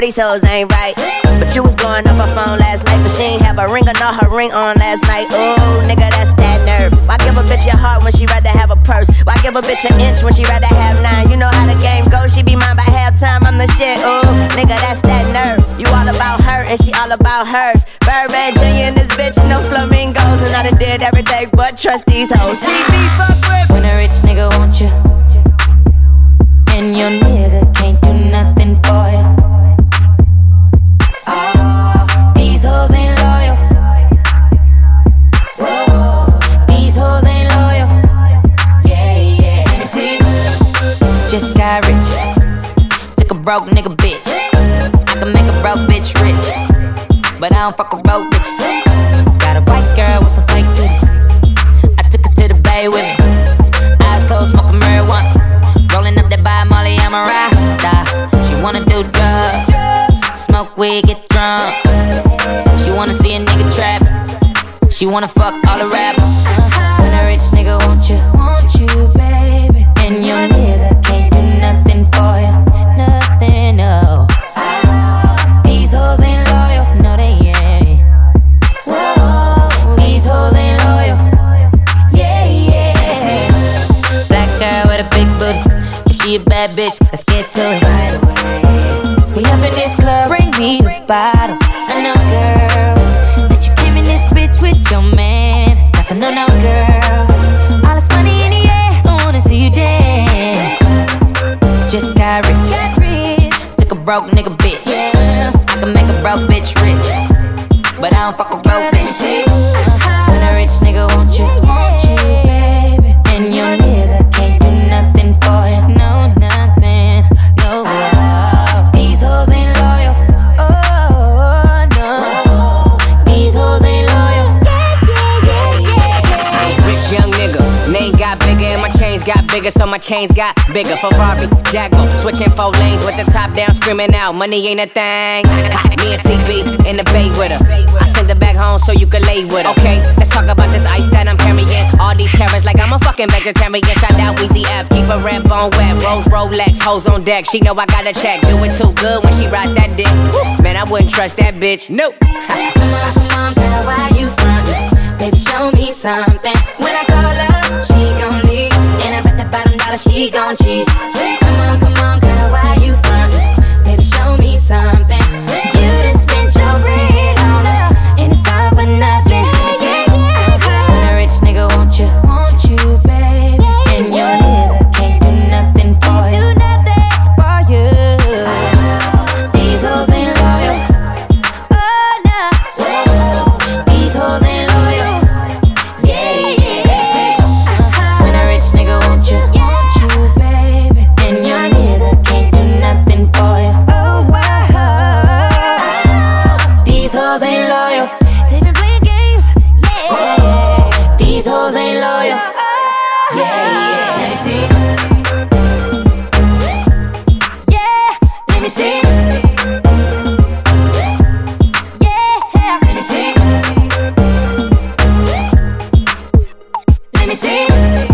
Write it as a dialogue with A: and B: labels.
A: know these hoes ain't right. But you was blowing up her phone last night, but she ain't have a ring or not her ring on last night. Ooh, nigga, that's that nerve. Why give a bitch your heart when she rather have a purse? Why give a bitch an inch when she rather have nine? You know how the game goes, she be mine by halftime. I'm the shit. Ooh, nigga, that's that nerve. You all about her and she all about hers. Birdman Jr. and this bitch, no flamingos, and I done did every day but trust these hoes. See me fuck with.
B: When a rich nigga want you, got rich. Took a broke nigga bitch. I can make a broke bitch rich. But I don't fuck with broke bitches. Got a white girl with some fake titties. I took her to the bay with me. Eyes closed, smoking marijuana. Rolling up that Bob Marley, I'm a rasta. She wanna do drugs, smoke weed, get drunk. She wanna see a nigga trap. She wanna fuck all the rappers. When a rich nigga want you, she a bad bitch, let's get to it right away. We up in this club, bring me the bottles. I know, girl, that you came in this bitch with your man. That's a no, no, girl. All this money in the air, I wanna see you dance. Just got rich, took a broke nigga
C: bigger and my chains got bigger, so my chains got bigger. Ferrari, Jaguar, switching four lanes with the top down, screaming out, money ain't a thing. Me and CB in the bay with her. I send her back home so you can lay with her. Okay, let's talk about this ice that I'm carrying. All these carrots like I'm a fucking vegetarian. Shout out Weezy F, keep a red bone wet. Rose Rolex, hoes on deck. She know I got a check. Do it too good when she ride that dick. Man, I wouldn't trust that bitch. Nope.
B: Come on, come on, girl, why you frontin'? Baby, show me something. me sing.